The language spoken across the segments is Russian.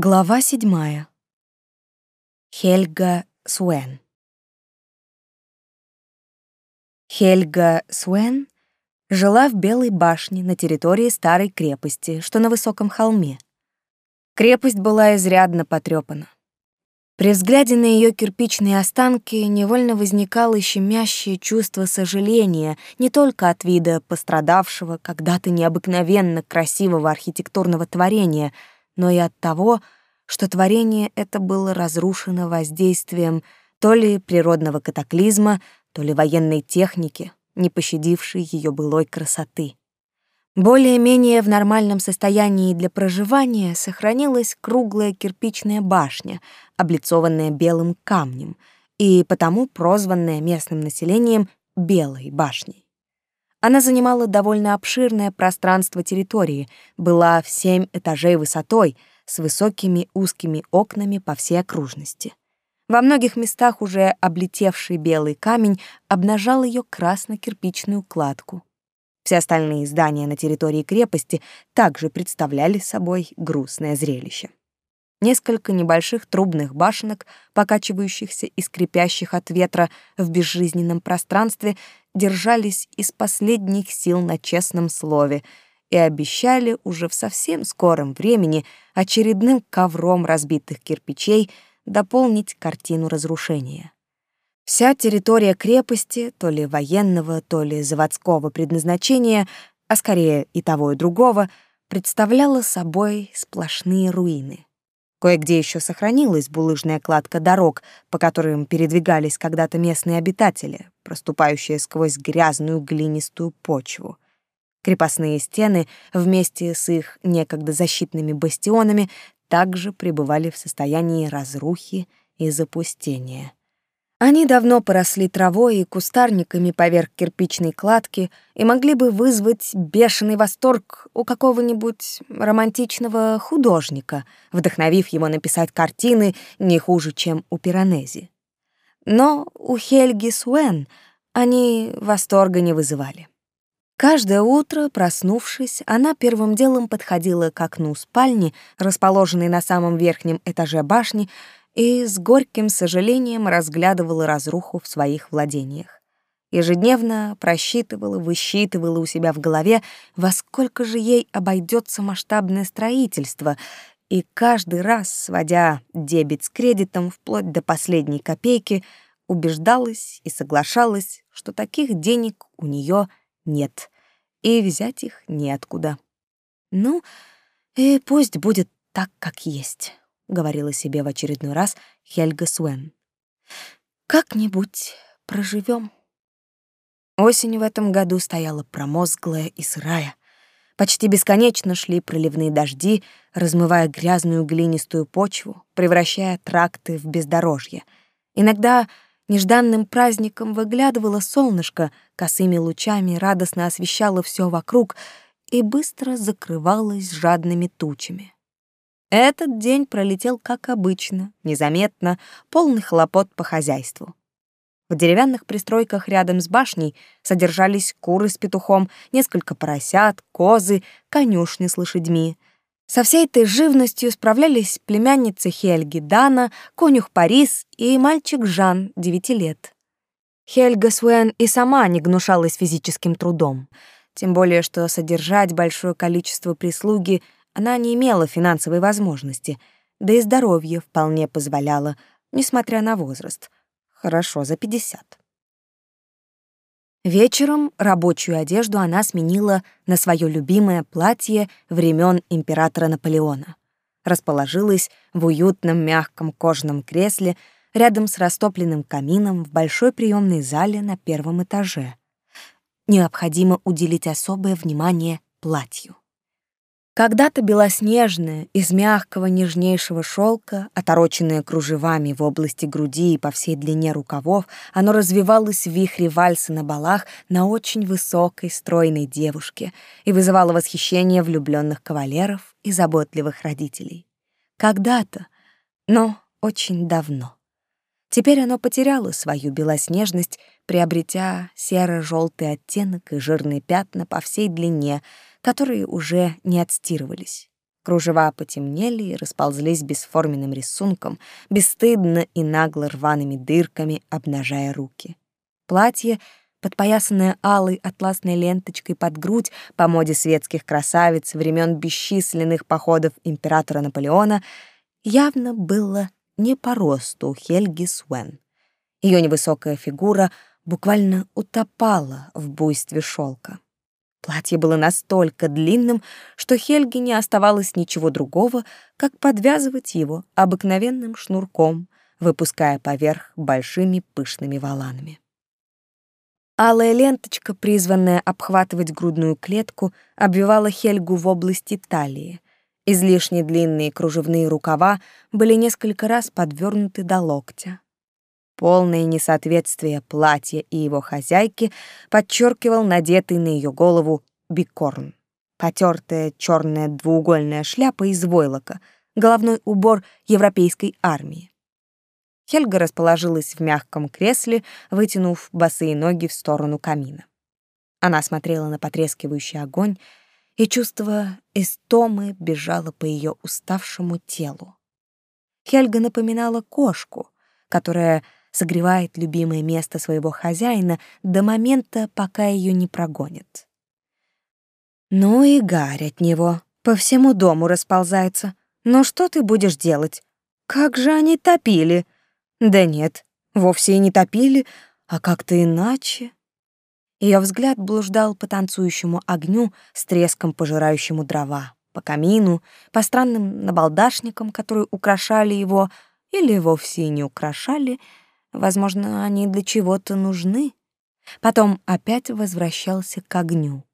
Глава седьмая. Хельга Суэн. Хельга Суэн жила в Белой башне на территории старой крепости, что на высоком холме. Крепость была изрядно потрепана. При взгляде на ее кирпичные останки невольно возникало щемящее чувство сожаления не только от вида пострадавшего когда-то необыкновенно красивого архитектурного творения — но и от того, что творение это было разрушено воздействием то ли природного катаклизма, то ли военной техники, не пощадившей ее былой красоты. Более-менее в нормальном состоянии для проживания сохранилась круглая кирпичная башня, облицованная белым камнем, и потому прозванная местным населением Белой башней. Она занимала довольно обширное пространство территории, была в семь этажей высотой, с высокими узкими окнами по всей окружности. Во многих местах уже облетевший белый камень обнажал ее красно-кирпичную кладку. Все остальные здания на территории крепости также представляли собой грустное зрелище. Несколько небольших трубных башенок, покачивающихся и скрипящих от ветра в безжизненном пространстве, держались из последних сил на честном слове и обещали уже в совсем скором времени очередным ковром разбитых кирпичей дополнить картину разрушения. Вся территория крепости, то ли военного, то ли заводского предназначения, а скорее и того, и другого, представляла собой сплошные руины. Кое-где еще сохранилась булыжная кладка дорог, по которым передвигались когда-то местные обитатели, проступающие сквозь грязную глинистую почву. Крепостные стены вместе с их некогда защитными бастионами также пребывали в состоянии разрухи и запустения. Они давно поросли травой и кустарниками поверх кирпичной кладки и могли бы вызвать бешеный восторг у какого-нибудь романтичного художника, вдохновив его написать картины не хуже, чем у Пиранези. Но у Хельги Суэн они восторга не вызывали. Каждое утро, проснувшись, она первым делом подходила к окну спальни, расположенной на самом верхнем этаже башни, и с горьким сожалением разглядывала разруху в своих владениях. Ежедневно просчитывала, высчитывала у себя в голове, во сколько же ей обойдется масштабное строительство, и каждый раз, сводя дебет с кредитом вплоть до последней копейки, убеждалась и соглашалась, что таких денег у нее нет, и взять их неоткуда. Ну, и пусть будет так, как есть. — говорила себе в очередной раз Хельга Суэн. «Как-нибудь проживем. Осень в этом году стояла промозглая и сырая. Почти бесконечно шли проливные дожди, размывая грязную глинистую почву, превращая тракты в бездорожье. Иногда нежданным праздником выглядывало солнышко, косыми лучами радостно освещало все вокруг и быстро закрывалось жадными тучами. Этот день пролетел как обычно, незаметно, полный хлопот по хозяйству. В деревянных пристройках рядом с башней содержались куры с петухом, несколько поросят, козы, конюшни с лошадьми. Со всей этой живностью справлялись племянница Хельги Дана, конюх Парис и мальчик Жан, девяти лет. Хельга Суэн и сама не гнушалась физическим трудом, тем более что содержать большое количество прислуги — она не имела финансовой возможности, да и здоровье вполне позволяло, несмотря на возраст. Хорошо за пятьдесят. Вечером рабочую одежду она сменила на свое любимое платье времен императора Наполеона. Расположилась в уютном мягком кожаном кресле рядом с растопленным камином в большой приемной зале на первом этаже. Необходимо уделить особое внимание платью. Когда-то белоснежное, из мягкого нежнейшего шелка, отороченное кружевами в области груди и по всей длине рукавов, оно развивалось в вихре вальса на балах на очень высокой, стройной девушке и вызывало восхищение влюбленных кавалеров и заботливых родителей. Когда-то, но очень давно. Теперь оно потеряло свою белоснежность, приобретя серо-желтый оттенок и жирные пятна по всей длине — которые уже не отстирывались. Кружева потемнели и расползлись бесформенным рисунком, бесстыдно и нагло рваными дырками, обнажая руки. Платье, подпоясанное алой атласной ленточкой под грудь по моде светских красавиц времен бесчисленных походов императора Наполеона, явно было не по росту Хельги Суэн. Ее невысокая фигура буквально утопала в буйстве шелка. Платье было настолько длинным, что Хельге не оставалось ничего другого, как подвязывать его обыкновенным шнурком, выпуская поверх большими пышными воланами. Алая ленточка, призванная обхватывать грудную клетку, обвивала Хельгу в области талии. Излишне длинные кружевные рукава были несколько раз подвернуты до локтя. Полное несоответствие платья и его хозяйки подчеркивал надетый на ее голову бикорн. Потертая черная двуугольная шляпа из войлока, головной убор европейской армии. Хельга расположилась в мягком кресле, вытянув босые ноги в сторону камина. Она смотрела на потрескивающий огонь, и чувство истомы бежало по ее уставшему телу. Хельга напоминала кошку, которая согревает любимое место своего хозяина до момента, пока ее не прогонят. Ну и гарь от него, по всему дому расползается. Но что ты будешь делать? Как же они топили? Да нет, вовсе и не топили, а как-то иначе. Ее взгляд блуждал по танцующему огню с треском пожирающему дрова, по камину, по странным набалдашникам, которые украшали его или вовсе не украшали, Возможно, они для чего-то нужны. Потом опять возвращался к огню.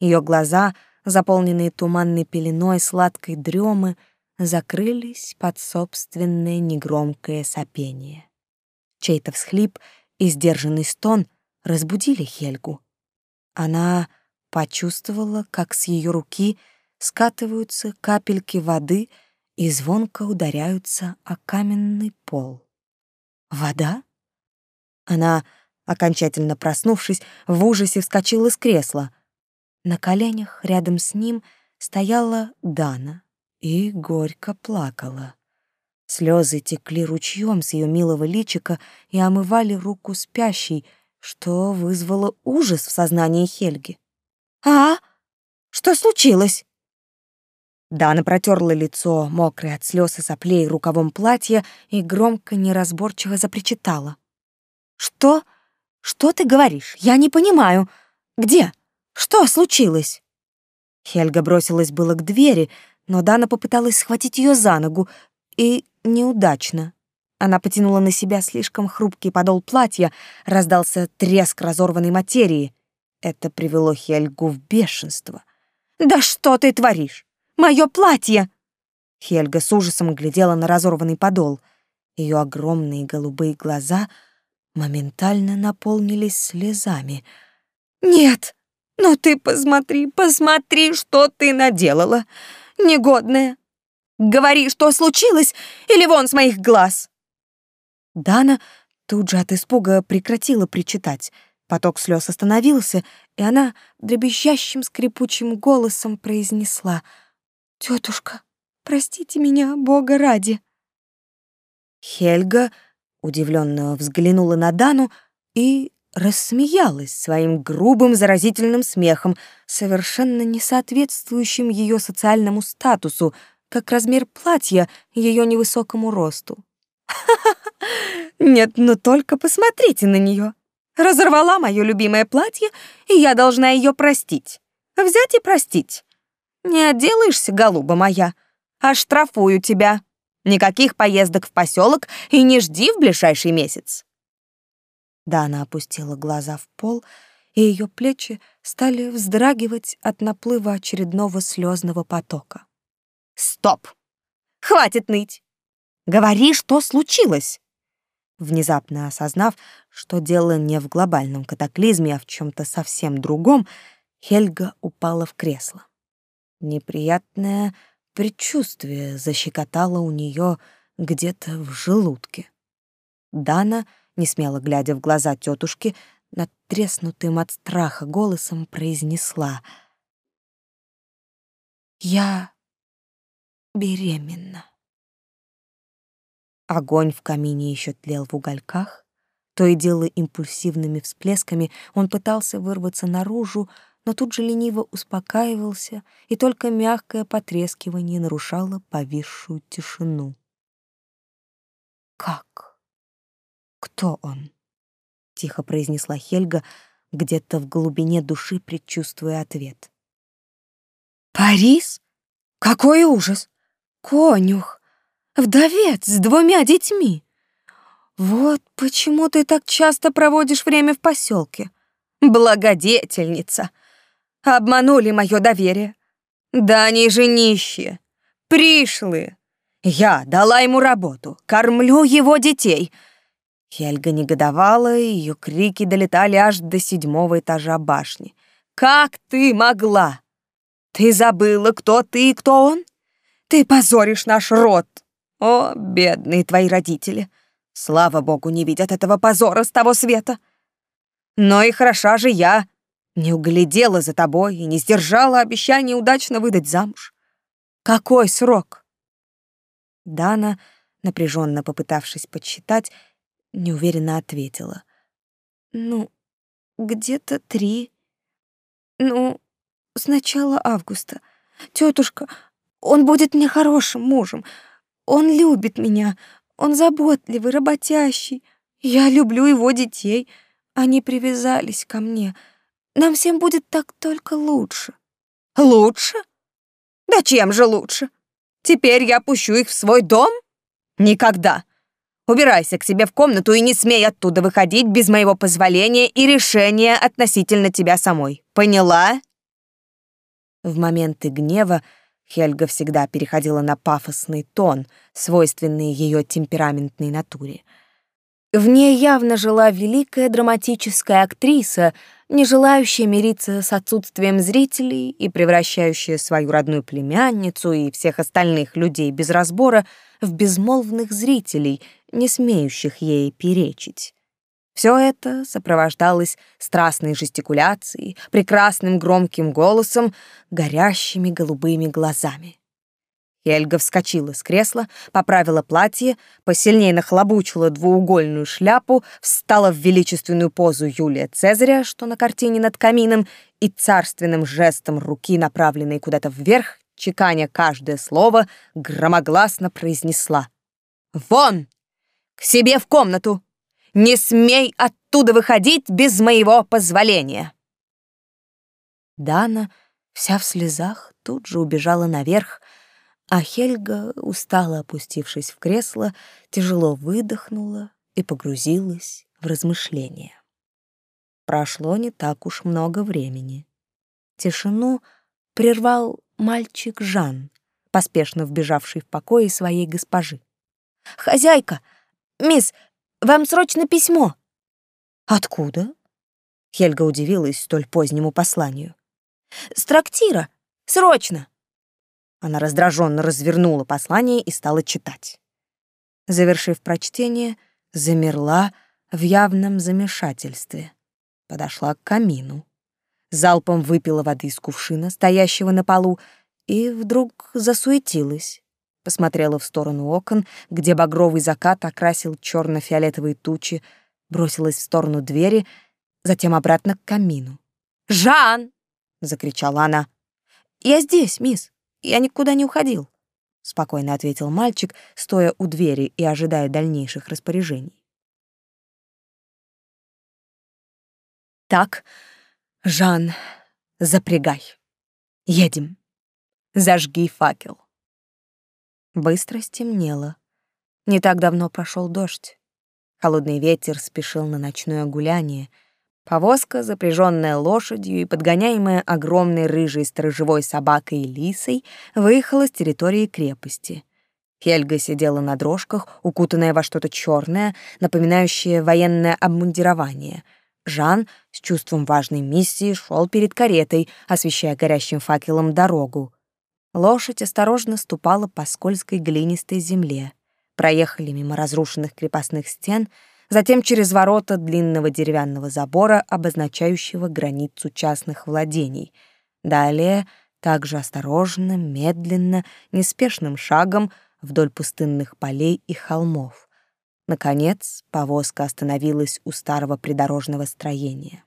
Ее глаза, заполненные туманной пеленой сладкой дремы, закрылись под собственное негромкое сопение. Чей-то всхлип и сдержанный стон разбудили Хельгу. Она почувствовала, как с ее руки скатываются капельки воды и звонко ударяются о каменный пол. Вода? Она, окончательно проснувшись, в ужасе вскочила с кресла. На коленях рядом с ним стояла Дана и горько плакала. Слезы текли ручьем с ее милого личика и омывали руку спящей, что вызвало ужас в сознании Хельги. «А? Что случилось?» Дана протерла лицо, мокрое от слез и соплей, рукавом платья и громко, неразборчиво запричитала. «Что? Что ты говоришь? Я не понимаю. Где? Что случилось?» Хельга бросилась было к двери, но Дана попыталась схватить ее за ногу, и неудачно. Она потянула на себя слишком хрупкий подол платья, раздался треск разорванной материи. Это привело Хельгу в бешенство. «Да что ты творишь? Мое платье!» Хельга с ужасом глядела на разорванный подол. Ее огромные голубые глаза моментально наполнились слезами. «Нет! Ну ты посмотри, посмотри, что ты наделала! Негодная! Говори, что случилось, или вон с моих глаз!» Дана тут же от испуга прекратила причитать. Поток слез остановился, и она дребезжащим скрипучим голосом произнесла — Тетушка, простите меня, Бога ради. Хельга удивленно взглянула на Дану и рассмеялась своим грубым заразительным смехом, совершенно не соответствующим ее социальному статусу, как размер платья ее невысокому росту. Нет, ну только посмотрите на нее. Разорвала мое любимое платье, и я должна ее простить. Взять и простить. Не отделаешься, голуба моя, а штрафую тебя. Никаких поездок в поселок и не жди в ближайший месяц. Да, она опустила глаза в пол, и ее плечи стали вздрагивать от наплыва очередного слезного потока. «Стоп! Хватит ныть! Говори, что случилось!» Внезапно осознав, что дело не в глобальном катаклизме, а в чем то совсем другом, Хельга упала в кресло. Неприятное предчувствие защекотало у нее где-то в желудке. Дана, не смело глядя в глаза тетушки, надтреснутым от страха голосом произнесла: "Я беременна. Огонь в камине еще тлел в угольках. То и дело импульсивными всплесками он пытался вырваться наружу, но тут же лениво успокаивался, и только мягкое потрескивание нарушало повисшую тишину. «Как? Кто он?» — тихо произнесла Хельга, где-то в глубине души предчувствуя ответ. «Парис? Какой ужас! Конюх! Вдовец с двумя детьми! Вот почему ты так часто проводишь время в поселке. Благодетельница! Обманули мое доверие. Да они же нищие, пришлые. Я дала ему работу, кормлю его детей. Хельга негодовала, и ее крики долетали аж до седьмого этажа башни. «Как ты могла? Ты забыла, кто ты и кто он? Ты позоришь наш род. О, бедные твои родители! Слава богу, не видят этого позора с того света. Но и хороша же я, не углядела за тобой и не сдержала обещания удачно выдать замуж. Какой срок? Дана, напряженно попытавшись подсчитать, неуверенно ответила. Ну, где-то три. Ну, с начала августа. Тетушка, он будет мне хорошим мужем. Он любит меня. Он заботливый, работящий. Я люблю его детей. Они привязались ко мне. Нам всем будет так только лучше. Лучше? Да чем же лучше? Теперь я пущу их в свой дом? Никогда. Убирайся к себе в комнату и не смей оттуда выходить без моего позволения и решения относительно тебя самой. Поняла? В моменты гнева Хельга всегда переходила на пафосный тон, свойственный ее темпераментной натуре. В ней явно жила великая драматическая актриса, не желающая мириться с отсутствием зрителей и превращающая свою родную племянницу и всех остальных людей без разбора в безмолвных зрителей, не смеющих ей перечить. Все это сопровождалось страстной жестикуляцией, прекрасным громким голосом, горящими голубыми глазами. Хельга вскочила с кресла, поправила платье, посильнее нахлобучила двуугольную шляпу, встала в величественную позу Юлия Цезаря, что на картине над камином, и царственным жестом руки, направленной куда-то вверх, чеканя каждое слово, громогласно произнесла. «Вон! К себе в комнату! Не смей оттуда выходить без моего позволения!» Дана, вся в слезах, тут же убежала наверх, а Хельга, устало опустившись в кресло, тяжело выдохнула и погрузилась в размышления. Прошло не так уж много времени. Тишину прервал мальчик Жан, поспешно вбежавший в покои своей госпожи. «Хозяйка! Мисс, вам срочно письмо!» «Откуда?» Хельга удивилась столь позднему посланию. «С трактира! Срочно!» Она раздраженно развернула послание и стала читать. Завершив прочтение, замерла в явном замешательстве. Подошла к камину. Залпом выпила воды из кувшина, стоящего на полу, и вдруг засуетилась посмотрела в сторону окон, где багровый закат окрасил черно фиолетовые тучи, бросилась в сторону двери, затем обратно к камину. «Жан!» — закричала она. «Я здесь, мисс. Я никуда не уходил», — спокойно ответил мальчик, стоя у двери и ожидая дальнейших распоряжений. «Так, Жан, запрягай. Едем. Зажги факел». Быстро стемнело. Не так давно прошел дождь. Холодный ветер спешил на ночное гуляние. Повозка, запряженная лошадью и подгоняемая огромной рыжей сторожевой собакой и лисой, выехала с территории крепости. Хельга сидела на дрожках, укутанная во что-то черное, напоминающее военное обмундирование. Жан с чувством важной миссии шел перед каретой, освещая горящим факелом дорогу. Лошадь осторожно ступала по скользкой глинистой земле. Проехали мимо разрушенных крепостных стен, затем через ворота длинного деревянного забора, обозначающего границу частных владений. Далее также осторожно, медленно, неспешным шагом вдоль пустынных полей и холмов. Наконец, повозка остановилась у старого придорожного строения.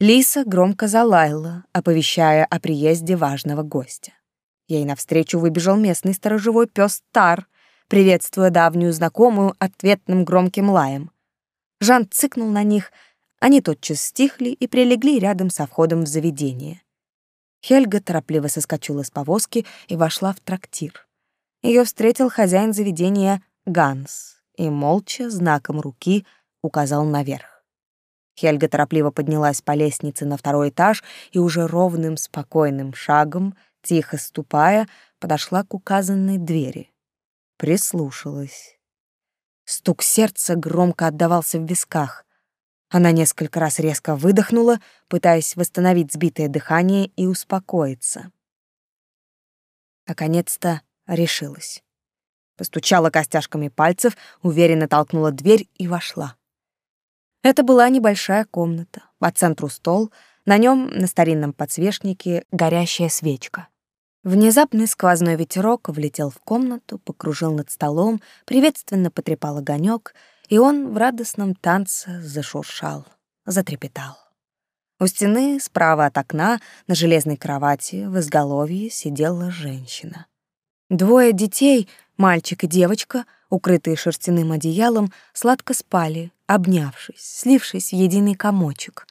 Лиса громко залаяла, оповещая о приезде важного гостя. Ей навстречу выбежал местный сторожевой пес Тар, приветствуя давнюю знакомую ответным громким лаем. Жан цыкнул на них, они тотчас стихли и прилегли рядом со входом в заведение. Хельга торопливо соскочила с повозки и вошла в трактир. Ее встретил хозяин заведения Ганс и молча знаком руки указал наверх. Хельга торопливо поднялась по лестнице на второй этаж и уже ровным, спокойным шагом, тихо ступая, подошла к указанной двери. Прислушалась. Стук сердца громко отдавался в висках. Она несколько раз резко выдохнула, пытаясь восстановить сбитое дыхание и успокоиться. Наконец-то решилась. Постучала костяшками пальцев, уверенно толкнула дверь и вошла. Это была небольшая комната, по центру стол, на нем на старинном подсвечнике горящая свечка. Внезапный сквозной ветерок влетел в комнату, покружил над столом, приветственно потрепал огонек, и он в радостном танце зашуршал, затрепетал. У стены, справа от окна, на железной кровати, в изголовье сидела женщина. Двое детей, мальчик и девочка, укрытые шерстяным одеялом, сладко спали, обнявшись, слившись в единый комочек.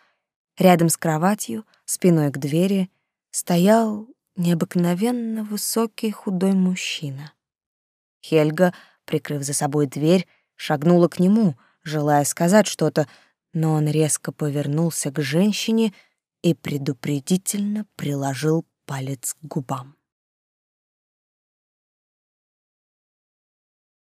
Рядом с кроватью, спиной к двери, стоял необыкновенно высокий худой мужчина. Хельга, прикрыв за собой дверь, шагнула к нему, желая сказать что-то, но он резко повернулся к женщине и предупредительно приложил палец к губам.